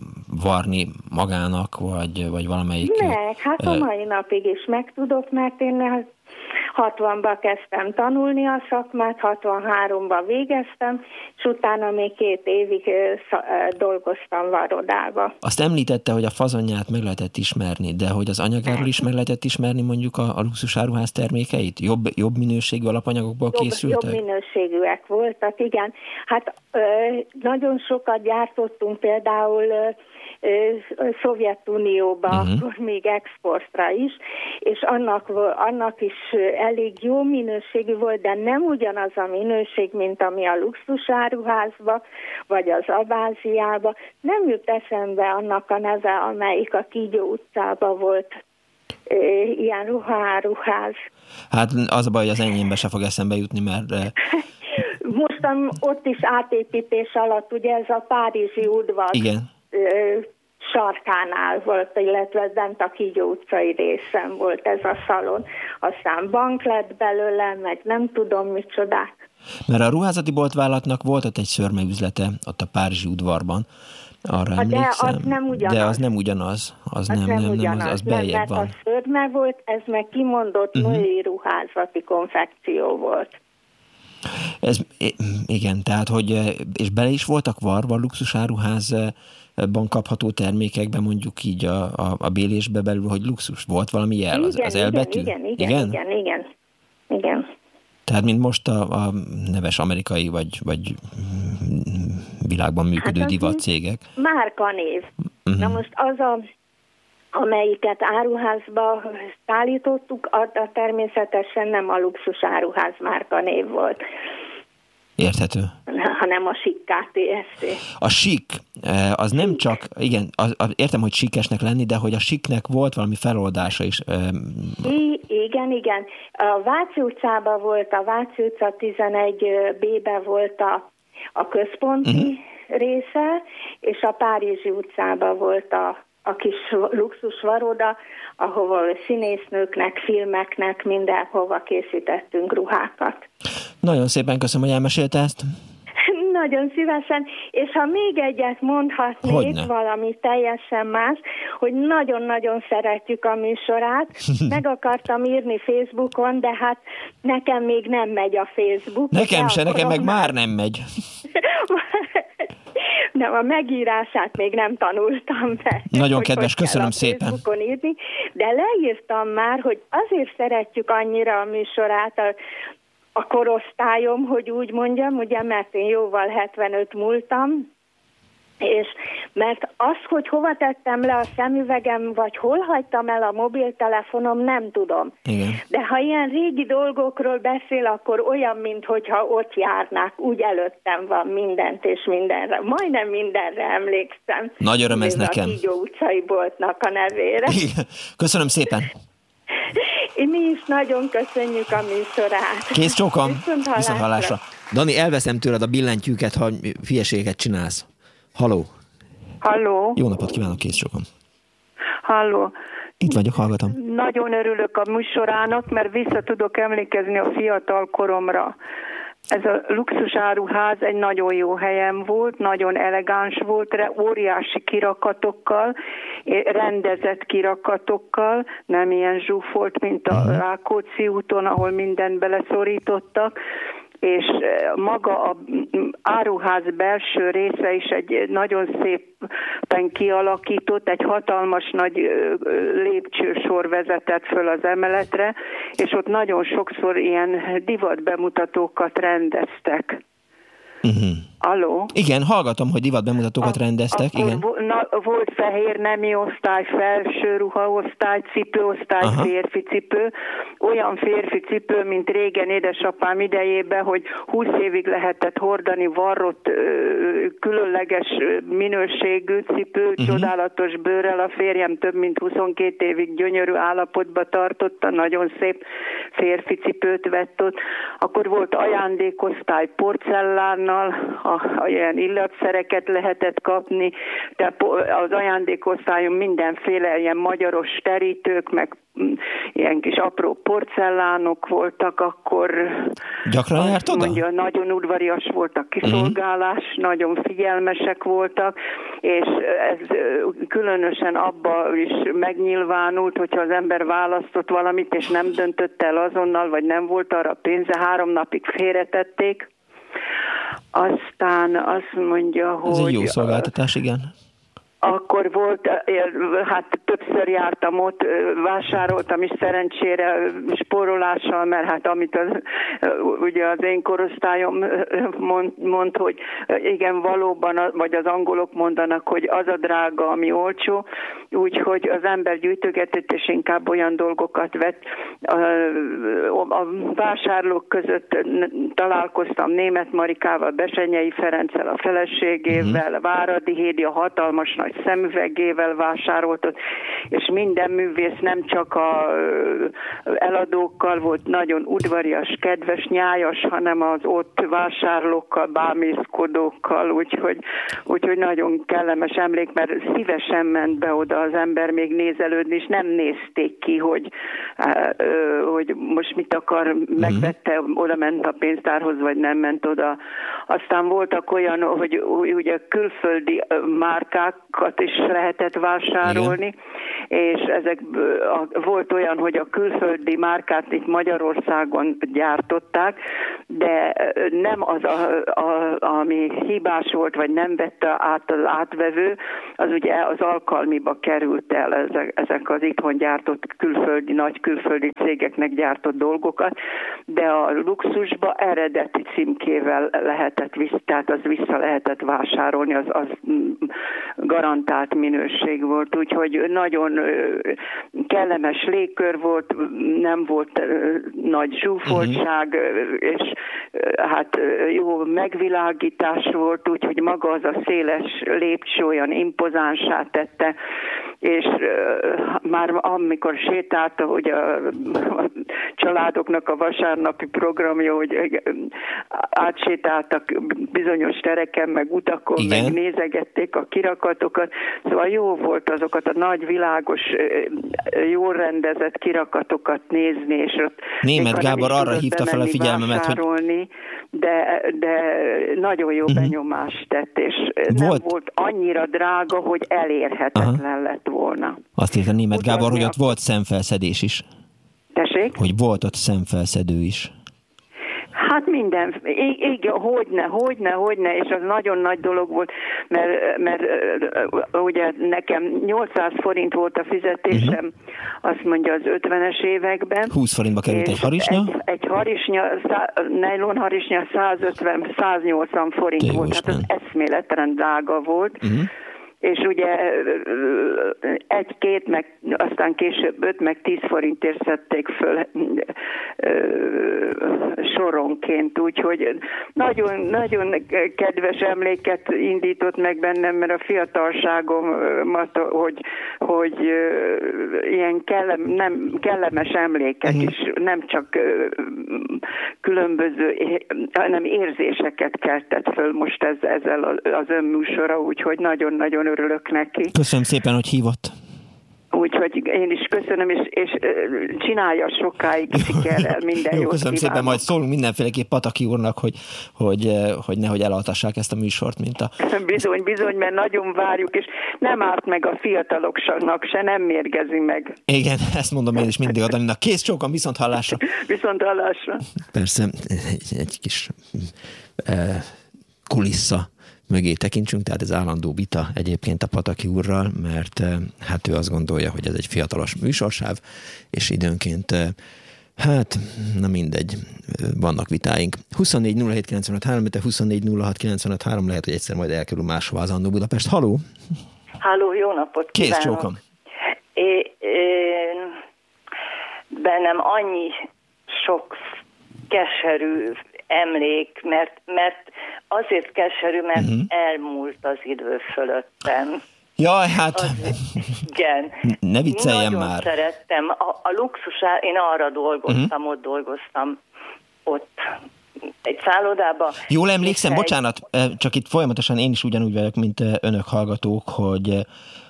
varni magának, vagy, vagy valamelyik... Meg, hát a mai napig is meg tudok, mert én 60-ban kezdtem tanulni a szakmát, 63-ban végeztem, és utána még két évig dolgoztam varodába. Azt említette, hogy a fazonját meg lehetett ismerni, de hogy az anyagáról is meg lehetett ismerni mondjuk a, a luxusáruház termékeit? Jobb, jobb minőségű alapanyagokból jobb, készültek? Jobb minőségűek voltak, igen. Hát ö, nagyon sokat gyártottunk például ö, Szovjetunióba, uh-huh. akkor még exportra is, és annak, annak is elég jó minőségű volt, de nem ugyanaz a minőség, mint ami a luxusáruházba, vagy az Abáziába. Nem jut eszembe annak a neve, amelyik a Kígyó utcába volt ilyen ruháruház. Hát az a baj, hogy az enyémbe se fog eszembe jutni, mert... [LAUGHS] Mostan ott is átépítés alatt, ugye ez a Párizsi udvar. Igen sarkánál volt, illetve bent a Kígyó utcai részen volt ez a szalon. Aztán bank lett belőle, meg nem tudom micsodák. Mert a ruházati boltvállalatnak volt ott egy szörmeüzlete, ott a Párizsi udvarban, arra de emlékszem. Az nem ugyanaz. De az nem ugyanaz. Az, az nem, nem, nem, ugyanaz. az, az beljebb nem, van. a szörme volt, ez meg kimondott uh-huh. női ruházati konfekció volt. Ez, igen, tehát, hogy, és bele is voltak varva luxusáruházban kapható termékekben, mondjuk így a, a, a bélésbe belül, hogy luxus volt valami jel, igen, az, az elbetű? Igen, igen, igen, igen, igen, igen. Tehát, mint most a, a neves amerikai, vagy, vagy világban működő hát divat cégek. Márkanév. Uh-huh. Na most az a amelyiket áruházba szállítottuk, a természetesen nem a luxus áruház márka név volt. Érthető. Hanem a SIK KTST. A SIK, eh, az nem csak, igen, az, az, értem, hogy sikesnek lenni, de hogy a SIKnek volt valami feloldása is. Eh, I, igen, igen. A Váci utcában volt, a Váci utca 11B-be volt a, a központi uh-huh. része, és a Párizsi utcában volt a a kis luxus varoda, ahova színésznőknek, filmeknek, mindenhova készítettünk ruhákat. Nagyon szépen köszönöm, hogy elmesélte ezt. Nagyon szívesen, és ha még egyet mondhatnék, Hogyne. valami teljesen más, hogy nagyon-nagyon szeretjük a műsorát, [LAUGHS] meg akartam írni Facebookon, de hát nekem még nem megy a Facebook. Nekem se, nekem meg már nem megy. [LAUGHS] Nem, a megírását még nem tanultam meg. Nagyon kedves, köszönöm szépen. Írni, de leírtam már, hogy azért szeretjük annyira a műsorát a, a korosztályom, hogy úgy mondjam, ugye, mert én jóval 75 múltam, és mert az, hogy hova tettem le a szemüvegem, vagy hol hagytam el a mobiltelefonom, nem tudom. Igen. De ha ilyen régi dolgokról beszél, akkor olyan, mintha ott járnák, úgy előttem van mindent és mindenre. Majdnem mindenre emlékszem. Nagy öröm ez, nekem. A Kígyó utcai boltnak a nevére. Igen. Köszönöm szépen. [LAUGHS] Mi is nagyon köszönjük a műsorát. Kész csókom. Viszont hallásra. Dani, elveszem tőled a billentyűket, ha fieséget csinálsz. Haló. Halló. Jó napot kívánok, kész sokan. Halló. Itt vagyok, hallgatom. Nagyon örülök a műsorának, mert vissza tudok emlékezni a fiatal koromra. Ez a luxusáruház egy nagyon jó helyen volt, nagyon elegáns volt, óriási kirakatokkal, rendezett kirakatokkal, nem ilyen zsúfolt, mint a mhm. Rákóczi úton, ahol mindent beleszorítottak, és maga a áruház belső része is egy nagyon szépen kialakított, egy hatalmas nagy lépcsősor vezetett föl az emeletre, és ott nagyon sokszor ilyen divatbemutatókat rendeztek. Uh-huh. Aló? Igen, hallgatom, hogy divat bemutatókat rendeztek. Akkor igen. Na, volt fehér nemi osztály, felső ruhaosztály, cipőosztály, Aha. férfi cipő. Olyan férfi cipő, mint régen édesapám idejében, hogy 20 évig lehetett hordani varrott, különleges minőségű cipő, uh-huh. csodálatos bőrrel. A férjem több mint 22 évig gyönyörű állapotba tartotta, nagyon szép férfi cipőt vett ott. Akkor volt ajándékosztály porcellánnal, a, a ilyen illatszereket lehetett kapni, de az ajándékosztályon mindenféle ilyen magyaros terítők, meg mm, ilyen kis apró porcellánok voltak, akkor Gyakran járt oda? mondja, nagyon udvarias volt a kiszolgálás, uh-huh. nagyon figyelmesek voltak, és ez különösen abba is megnyilvánult, hogyha az ember választott valamit, és nem döntött el azonnal, vagy nem volt arra pénze, három napig félretették, aztán azt mondja, hogy... Ez egy jó szolgáltatás, igen. Akkor volt, hát többször jártam ott, vásároltam is szerencsére spórolással, mert hát amit az, ugye az én korosztályom mond, mond, hogy igen, valóban, vagy az angolok mondanak, hogy az a drága, ami olcsó, úgyhogy az ember gyűjtögetett, és inkább olyan dolgokat vett. A, a vásárlók között találkoztam német Marikával, Besenyei Ferenccel, a feleségével, uh-huh. Váradi Hédi, a hatalmas nagy szemüvegével vásároltott, és minden művész nem csak a eladókkal volt nagyon udvarias, kedves, nyájas, hanem az ott vásárlókkal, bámészkodókkal, úgyhogy, úgyhogy nagyon kellemes emlék, mert szívesen ment be oda az ember még nézelődni, és nem nézték ki, hogy, hogy most mit akar, mhm. megvette, oda ment a pénztárhoz, vagy nem ment oda. Aztán voltak olyan, hogy ugye külföldi márkákat is lehetett vásárolni, Igen. és ezek volt olyan, hogy a külföldi márkát itt Magyarországon gyártották, de nem az, a, a, ami hibás volt, vagy nem vette át az átvevő, az ugye az alkalmiba került el ezek, ezek az itthon gyártott külföldi, nagy külföldi cégeknek gyártott dolgokat, de a luxusba eredeti címkével lehetett, tehát az vissza lehetett vásárolni, az, az garantált minőség volt, úgyhogy nagyon kellemes légkör volt, nem volt nagy zsúfoltság, uh-huh. és hát jó megvilágítás volt, úgyhogy maga az a széles lépcső olyan impozánsá tette, és már amikor sétálta, hogy a, a családoknak a vasárnapi programja, hogy átsétáltak bizonyos tereken, meg utakon, Igen. meg nézegették a kirakatokat, szóval jó volt azokat a nagy, világos, jól rendezett kirakatokat nézni, és ott Német Gábor arra hívta fel a figyelmemet, hogy... De, de nagyon jó uh-huh. benyomást tett, és volt. nem volt annyira drága, hogy elérhetetlen Aha. lett volna. Azt írta Német Gábor, hogy ott volt szemfelszedés is. Tessék? Hogy volt ott szemfelszedő is. Hát minden, igen, hogyne, hogyne, hogyne, és az nagyon nagy dolog volt, mert, mert ugye nekem 800 forint volt a fizetésem, uh-huh. azt mondja az 50-es években. 20 forintba került egy harisnya? Egy, egy harisnya, szá, nylon harisnya 150-180 forint Te volt, tehát az eszméletlen drága volt. Uh-huh és ugye egy-két, meg aztán később öt, meg tíz forintért szedték föl soronként, úgyhogy nagyon, nagyon kedves emléket indított meg bennem, mert a fiatalságomat, hogy, hogy ilyen kellem, nem, kellemes emlékek uh-huh. is, nem csak különböző, hanem érzéseket keltett föl most ez, ezzel az önműsora, úgyhogy nagyon-nagyon örülök neki. Köszönöm szépen, hogy hívott. Úgyhogy én is köszönöm, és, és csinálja sokáig sikerrel minden Jó, jót Köszönöm kívánok. szépen, majd szólunk mindenféleképp Pataki úrnak, hogy, hogy, hogy nehogy elaltassák ezt a műsort, mint a... [LAUGHS] Bizony, bizony, mert nagyon várjuk, és nem árt meg a fiataloknak se, nem mérgezi meg. Igen, [LAUGHS] ezt mondom én is mindig a Daninak. Kész csókan, viszont hallásra. [LAUGHS] viszont hallásra. Persze, egy, egy kis kulissza mögé tekintsünk, tehát ez állandó vita egyébként a Pataki úrral, mert eh, hát ő azt gondolja, hogy ez egy fiatalos műsorsáv, és időnként eh, Hát, na mindegy, vannak vitáink. 24 07 3, de 24 3 lehet, hogy egyszer majd elkerül máshova az Andó Budapest. Haló! Halló, jó napot kívánok! Kész csókom! É, én, bennem annyi sok keserű emlék, mert, mert azért keserű, mert uh-huh. elmúlt az idő fölöttem. Jaj, hát... Az, igen. Ne vicceljen Nagyon már. szerettem. A, a luxusá, én arra dolgoztam, uh-huh. ott dolgoztam, ott egy szállodában. Jól emlékszem, egy... bocsánat, csak itt folyamatosan én is ugyanúgy vagyok, mint önök hallgatók, hogy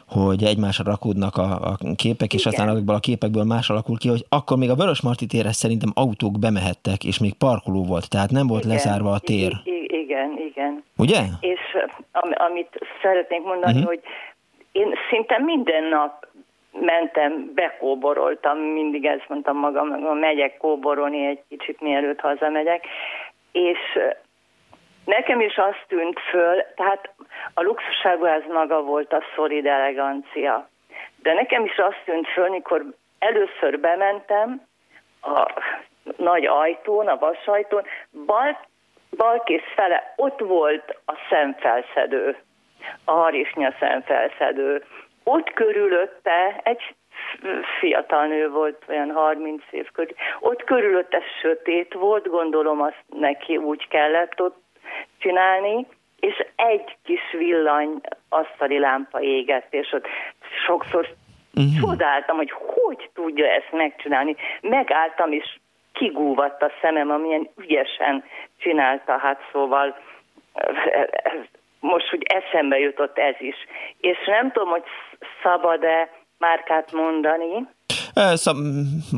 hogy egymásra rakódnak a, a képek, és Igen. aztán azokból a képekből más alakul ki, hogy akkor még a Vörös Marti térre szerintem autók bemehettek, és még parkoló volt, tehát nem volt igen, lezárva a tér. I- igen, igen. Ugye? És am, amit szeretnék mondani, uh-huh. hogy én szinte minden nap mentem, bekóboroltam, mindig ezt mondtam magam, megyek kóborolni egy kicsit, mielőtt hazamegyek, és nekem is azt tűnt föl, tehát a luxuságház maga volt a szolid elegancia. De nekem is azt tűnt föl, mikor először bementem a nagy ajtón, a vasajtón, bal, balkész fele ott volt a szemfelszedő, a harisnya szemfelszedő. Ott körülötte egy fiatal nő volt, olyan 30 év körül. Ott körülötte sötét volt, gondolom azt neki úgy kellett ott csinálni, és egy kis villany asztali lámpa égett, és ott sokszor uh-huh. csodáltam, hogy hogy tudja ezt megcsinálni. Megálltam, és kigúvatt a szemem, amilyen ügyesen csinálta, hát szóval most úgy eszembe jutott ez is. És nem tudom, hogy szabad-e márkát mondani. Szab,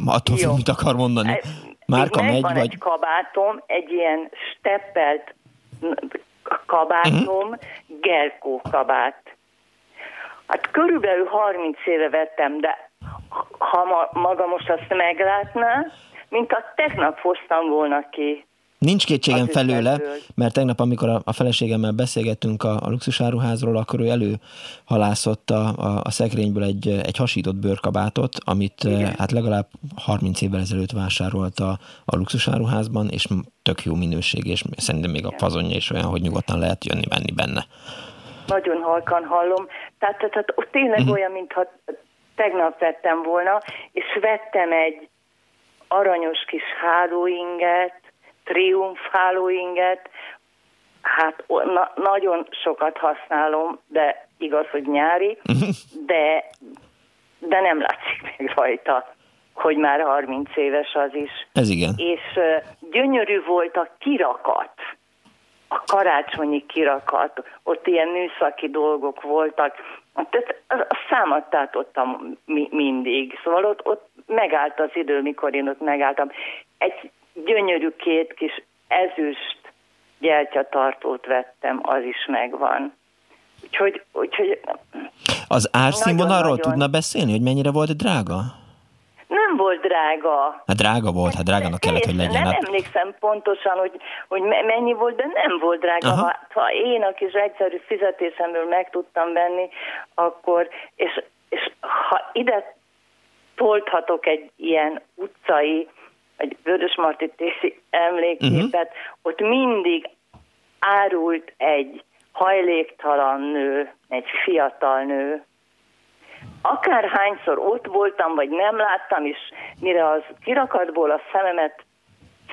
attól függ, mit akar mondani. Márka megy, vagy... egy kabátom, egy ilyen steppelt kabátom, uh-huh. Gerkó kabát. Hát körülbelül 30 éve vettem, de ha ma, maga most azt meglátná, mint a tegnap hoztam volna ki. Nincs kétségem felőle, mert tegnap, amikor a, a feleségemmel beszélgettünk a, a luxusáruházról, akkor ő előhalászott a, a, a szekrényből egy, egy hasított bőrkabátot, amit Igen. hát legalább 30 évvel ezelőtt vásárolt a, a luxusáruházban, és tök jó minőség, és szerintem még a fazonja is olyan, hogy nyugodtan lehet jönni-menni benne. Nagyon halkan hallom. Tehát, tehát ott tényleg uh-huh. olyan, mintha tegnap vettem volna, és vettem egy aranyos kis hálóinget, triumfálóinget, hát na, nagyon sokat használom, de igaz, hogy nyári, [LAUGHS] de, de nem látszik még rajta, hogy már 30 éves az is. Ez igen. És uh, gyönyörű volt a kirakat, a karácsonyi kirakat, ott ilyen műszaki dolgok voltak, tehát tartottam mi, mindig, szóval ott, ott megállt az idő, mikor én ott megálltam. Egy gyönyörű két kis ezüst gyertyatartót vettem, az is megvan. Úgyhogy, úgyhogy az árszínvonalról nagyon... tudna beszélni, hogy mennyire volt drága? Nem volt drága. Hát drága volt, hát drágának kellett, hogy legyen. Nem hát... emlékszem pontosan, hogy, hogy mennyi volt, de nem volt drága. Ha, ha én a kis egyszerű fizetésemből meg tudtam venni, akkor, és, és ha ide tolthatok egy ilyen utcai egy Vörösmarty Tészi emlékképet, uh-huh. ott mindig árult egy hajléktalan nő, egy fiatal nő. Akárhányszor ott voltam, vagy nem láttam, és mire az kirakatból a szememet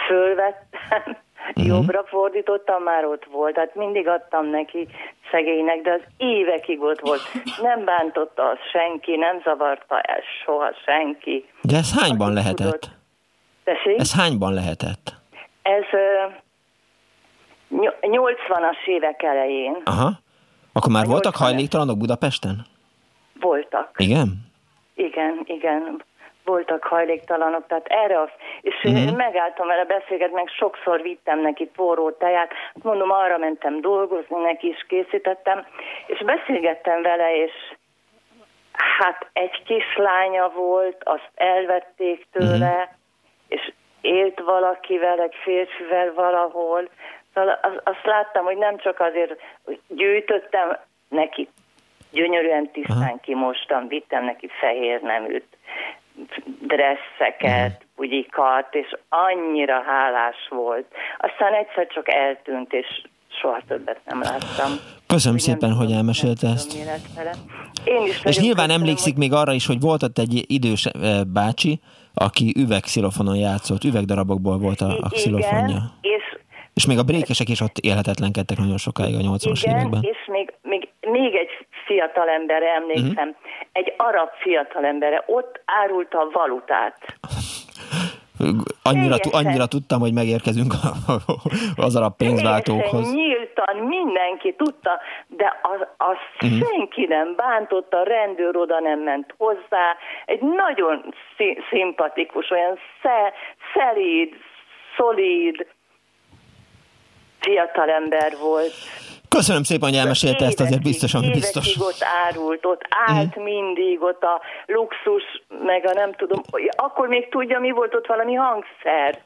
fölvettem, uh-huh. jobbra fordítottam, már ott volt. Hát mindig adtam neki szegénynek, de az évekig ott volt. Nem bántotta az senki, nem zavarta el soha senki. De ez hányban lehetett? Tudott, Tessék? Ez hányban lehetett? Ez uh, 80-as évek elején. Aha. Akkor már voltak hajléktalanok Budapesten? Voltak. Igen? Igen, igen. Voltak hajléktalanok, tehát erre az, és uh-huh. megálltam vele beszélgetni, meg sokszor vittem neki forró teját, mondom, arra mentem dolgozni, neki is készítettem, és beszélgettem vele, és hát egy kislánya volt, azt elvették tőle, uh-huh és élt valakivel, egy férfivel valahol. Szóval azt láttam, hogy nem csak azért, hogy gyűjtöttem neki, gyönyörűen tisztán kimostam, vittem neki fehér neműt, dresszeket, bugyikat, és annyira hálás volt. Aztán egyszer csak eltűnt, és soha többet nem láttam. Köszönöm szépen, hogy elmesélte ezt. Én is és nyilván köszönöm, emlékszik hogy... még arra is, hogy volt ott egy idős eh, bácsi, aki üvegszilofonon játszott, üvegdarabokból volt a, a xilofonja. és, és még a brékesek is ott élhetetlenkedtek nagyon sokáig a 80-as igen, években. és még, még, még egy fiatal emberre emlékszem, uh-huh. Egy arab fiatal emberre, ott árulta a valutát. Annyira, annyira tudtam, hogy megérkezünk az arab pénzváltókhoz. nyíltan mindenki tudta, de az, az uh-huh. senki nem bántotta, a rendőr oda nem ment hozzá. Egy nagyon szimpatikus, olyan sze, szelíd, szolíd fiatalember volt. Köszönöm szépen, hogy elmesélte ezt, azért biztos, ami biztos. ott árult, ott állt mm. mindig, ott a luxus, meg a nem tudom, akkor még tudja, mi volt ott valami hangszer.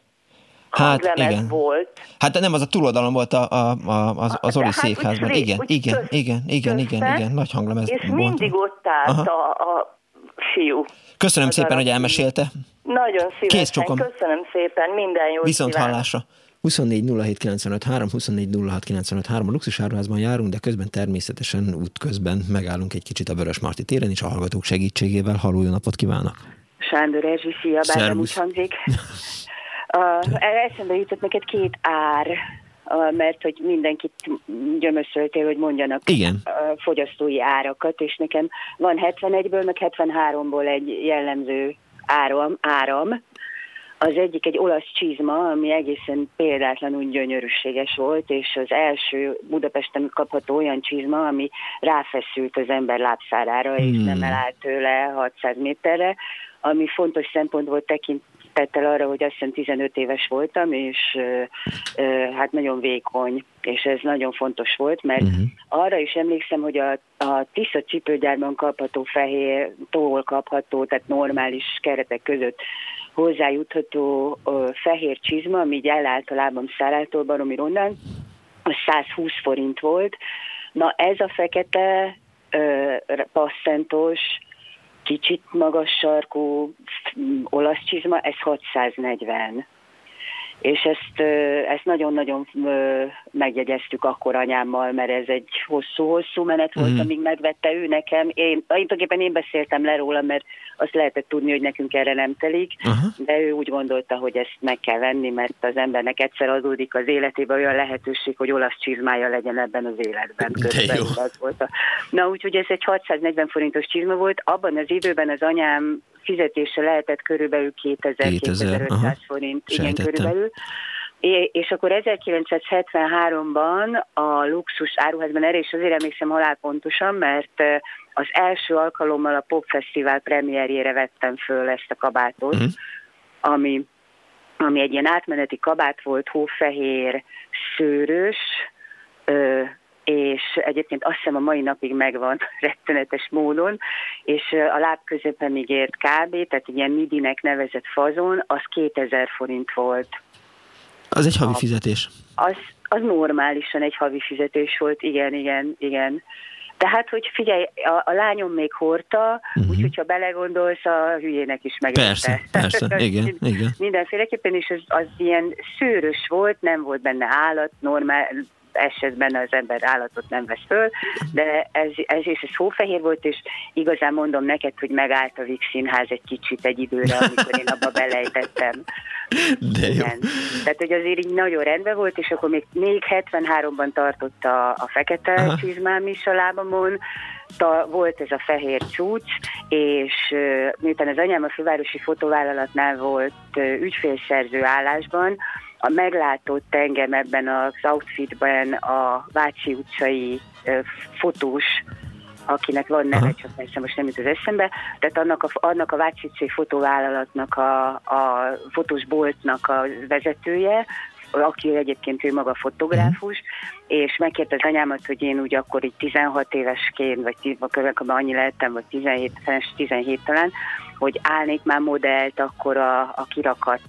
Hát igen. volt. Hát nem, az a túloldalon volt a, a, a, az, az Ori hát, székházban. Igen, igen, közt, igen, igen, igen, igen, nagy hanglemez. És volt. mindig ott állt a, a fiú. Köszönöm szépen, hogy elmesélte. Nagyon szívesen, köszönöm szépen, minden jót Viszont kívánok. hallásra. 24 07 95 3, 24 06 95 3. A luxusáruházban járunk, de közben természetesen útközben megállunk egy kicsit a Vörös Marti téren is a hallgatók segítségével. Halló, jó napot kívánok! Sándor Erzsi, szia, bár úgy hangzik. uh, eszembe jutott neked két ár, uh, mert hogy mindenkit gyömöszöltél, hogy mondjanak Igen. Uh, fogyasztói árakat, és nekem van 71-ből, meg 73-ból egy jellemző áram, áram az egyik egy olasz csizma, ami egészen példátlanul gyönyörűséges volt, és az első Budapesten kapható olyan csizma, ami ráfeszült az ember lábszárára, hmm. és nem elállt tőle 600 méterre, ami fontos szempont volt tekintettel arra, hogy azt hiszem 15 éves voltam, és ö, ö, hát nagyon vékony, és ez nagyon fontos volt, mert uh-huh. arra is emlékszem, hogy a, a Tisza cipőgyárban kapható fehér, tól kapható, tehát normális keretek között hozzájutható ö, fehér csizma, ami így általában Szárától Baromi Rondán, az 120 forint volt. Na ez a fekete ö, passzentos, kicsit magas sarkú olasz csizma, ez 640 és ezt, ezt nagyon-nagyon megjegyeztük akkor anyámmal, mert ez egy hosszú-hosszú menet volt, mm. amíg megvette ő nekem. Én, tulajdonképpen én beszéltem le róla, mert azt lehetett tudni, hogy nekünk erre nem telik, uh-huh. de ő úgy gondolta, hogy ezt meg kell venni, mert az embernek egyszer adódik az életében olyan lehetőség, hogy olasz csizmája legyen ebben az életben. Közben jó. Az volt a... Na úgyhogy ez egy 640 forintos csizma volt. Abban az időben az anyám fizetése lehetett körülbelül 2000-2500 forint, igen, körülbelül. És akkor 1973-ban a luxus áruházban, erre is azért emlékszem halálpontosan, mert az első alkalommal a Popfesztivál premierjére vettem föl ezt a kabátot, mm. ami, ami egy ilyen átmeneti kabát volt, hófehér, szőrös, ö, és egyébként azt hiszem a mai napig megvan [LAUGHS] rettenetes módon, és a láb középen még ért kb., tehát ilyen midinek nevezett fazon, az 2000 forint volt. Az egy havi fizetés. Az, az normálisan egy havi fizetés volt, igen, igen, igen. Tehát, hogy figyelj, a, a lányom még hordta, uh-huh. úgyhogy ha belegondolsz, a hülyének is meg. Persze, persze, [LAUGHS] igen, igen. Mindenféleképpen is az, az ilyen szőrös volt, nem volt benne állat, normál, esetben az ember állatot nem vesz föl, de ez, ez és ez hófehér volt, és igazán mondom neked, hogy megállt a Vix Színház egy kicsit egy időre, amikor én abba belejtettem. De jó. Igen. Tehát, hogy azért így nagyon rendben volt, és akkor még, még 73-ban tartott a, a fekete Aha. csizmám is a lábamon, ta, volt ez a fehér csúcs, és uh, miután az anyám a fővárosi fotóvállalatnál volt uh, ügyfélszerző állásban, a meglátott engem ebben az outfitben a Vácsi utcai fotós akinek van neve, Aha. csak persze most nem jut az eszembe, tehát annak a, annak a Vácsicé fotóvállalatnak, a, a fotós a vezetője, aki egyébként ő maga fotográfus, uh-huh. és megkérte az anyámat, hogy én úgy akkor így 16 évesként, vagy 10, akkor annyi lehettem, vagy 17, 17 talán, hogy állnék már modellt akkor a, a kirakat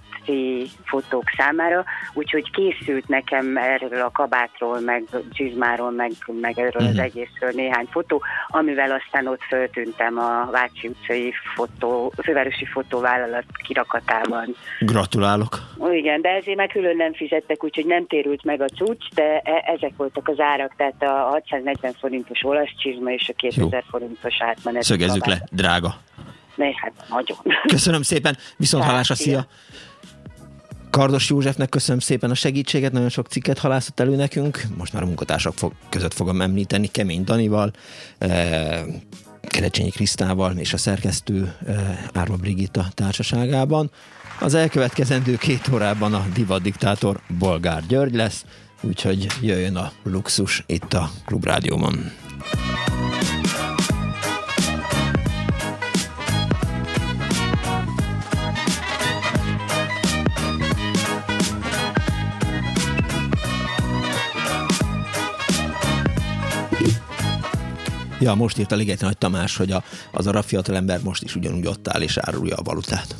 fotók számára, úgyhogy készült nekem erről a kabátról, meg csizmáról, meg, meg erről uh-huh. az mhm. egészről néhány fotó, amivel aztán ott föltűntem a Vácsi utcai fotó, fővárosi fotóvállalat kirakatában. Gratulálok! Igen, de ezért meg külön nem fizettek, úgyhogy nem térült meg a cucc, de e- ezek voltak az árak, tehát a 640 forintos olasz csizma és a 2000 Jó. forintos átmenet. Szögezzük le, drága. Ne, hát nagyon. Köszönöm szépen, viszont hallásra, szia! Kardos Józsefnek köszönöm szépen a segítséget, nagyon sok cikket halászott elő nekünk, most már a munkatársak fog, között fogom említeni, Kemény Danival, eh, Kerecsényi Krisztával és a szerkesztő eh, Árva Brigitta társaságában. Az elkövetkezendő két órában a divat diktátor Bolgár György lesz, úgyhogy jöjjön a luxus itt a Klubrádióban. Ja, most írt a Ligeti Nagy Tamás, hogy a, az arab fiatalember most is ugyanúgy ott áll és árulja a valutát.